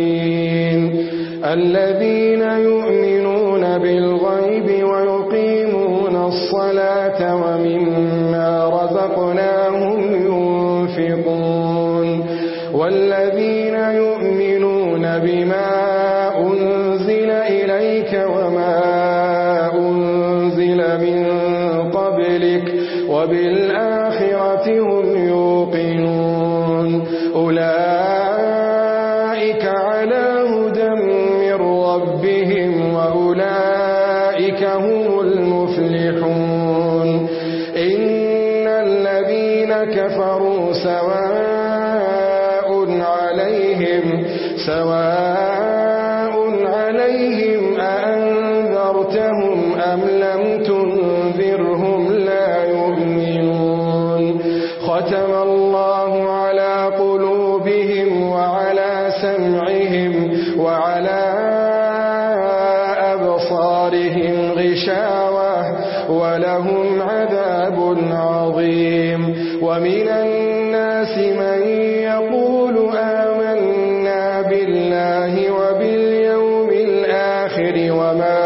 العالمين الذين يؤمنون بالغيب ويقيمون الصلاة ومما لهم عذاب عظيم. ومن الناس من يقول آمنا بالله وباليوم الآخر وما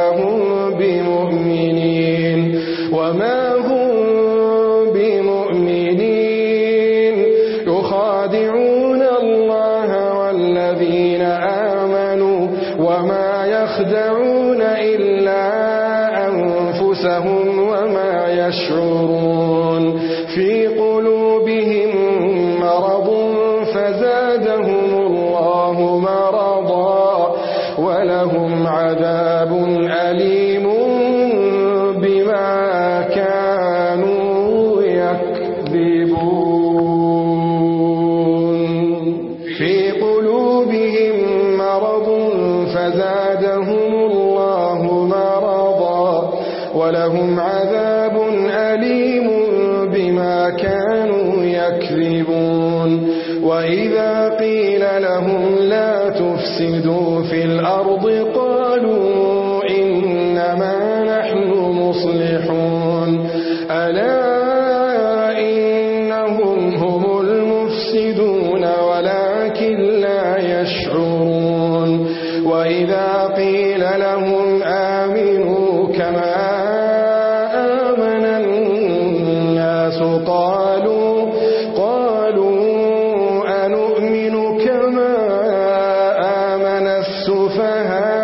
به قيل لهم لا تفسدوا في الأرض قالوا إنما ہے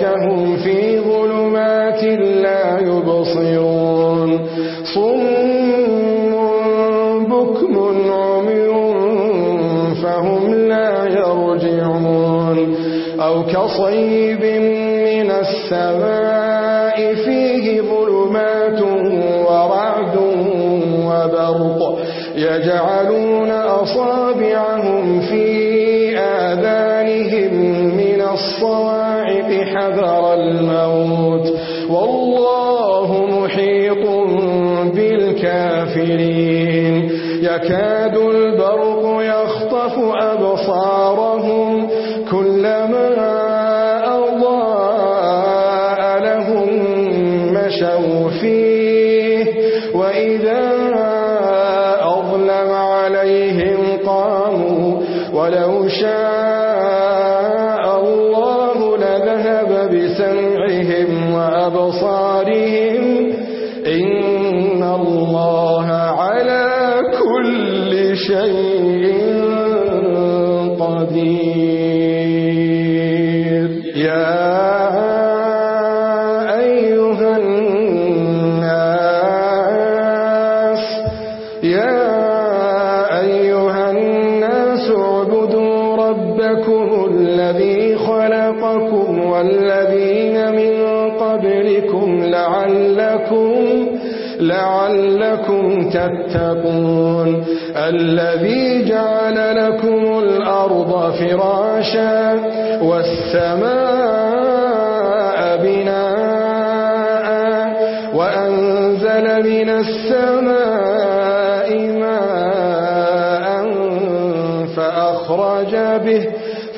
تركهم في ظلمات لا يبصرون صم بكم عمي فهم لا يرجعون أو كصيب من السماء فيه ظلمات ورعد وبرق يجعلون أصابعهم في آذانهم من الصلاة الكافرين. يكاد البرق يخطف أهل قدير. يا أيها الناس يا أيها الناس اعبدوا ربكم الذي خلقكم والذين من قبلكم لعلكم لعلكم تتقون. الذي جعل لكم الأرض فراشا والسماء بناء وأنزل من السماء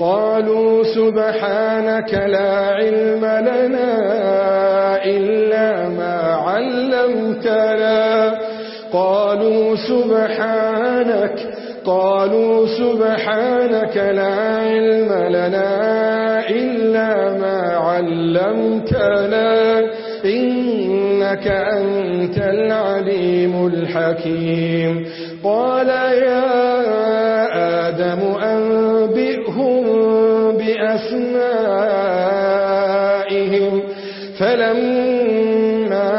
قالوا سبحانك لا علم لنا إلا ما علمتنا. قالوا سبحانك قالوا سبحانك لا علم لنا إلا ما علمتنا. إنك أنت العليم الحكيم. قال يا فلما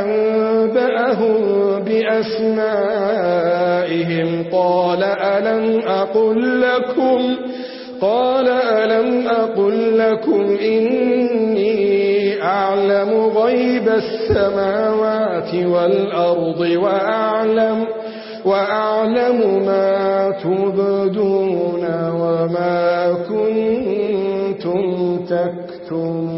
أنبأهم بأسمائهم قال ألم أقل لكم قال ألم أقل لكم إني أعلم غيب السماوات والأرض وأعلم وأعلم ما تبدون وما كنتم تكتمون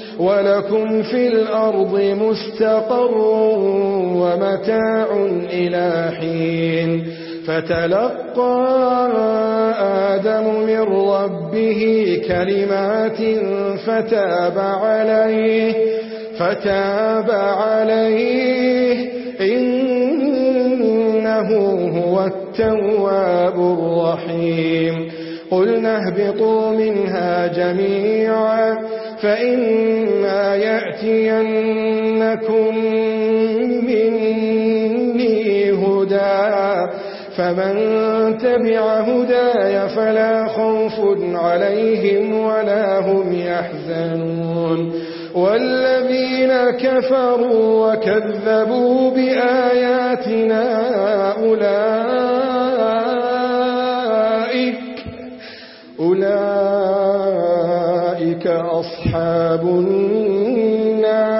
ولكم في الأرض مستقر ومتاع إلى حين فتلقى آدم من ربه كلمات فتاب عليه فتاب عليه إنه هو التواب الرحيم قلنا اهبطوا منها جميعا فإما يأتينكم مني هدى فمن تبع هُدَايَ فلا خوف عليهم ولا هم يحزنون والذين كفروا وكذبوا بآياتنا أولئك أولئك أصحاب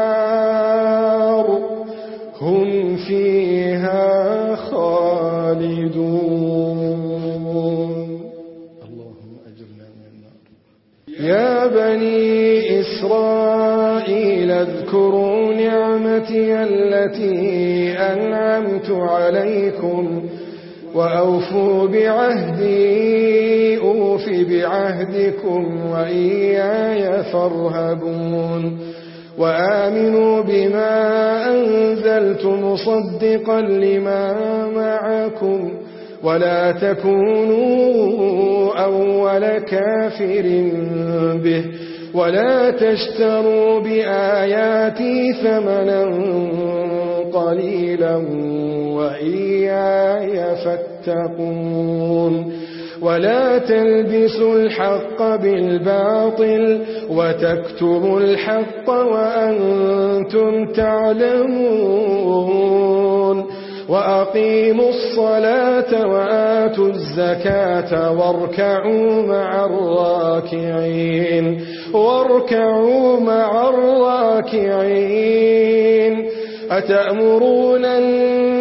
النار هم فيها خالدون. اللهم أجرنا من النار. يا بني إسرائيل اذكروا نعمتي التي أنعمت عليكم وأوفوا بعهدي الْأُوفِ بِعَهْدِكُمْ وَإِيَّايَ فَارْهَبُونِ وَآمِنُوا بِمَا أَنْزَلْتُمُ صَدِّقًا لِمَا مَعَكُمْ وَلَا تَكُونُوا أَوَّلَ كَافِرٍ بِهِ ولا تشتروا بآياتي ثمنا قليلا وإيايا فاتقون ولا تلبسوا الحق بالباطل وتكتبوا الحق وأنتم تعلمون وأقيموا الصلاة وآتوا الزكاة واركعوا مع الراكعين واركعوا مع الراكعين أتأمرون الناس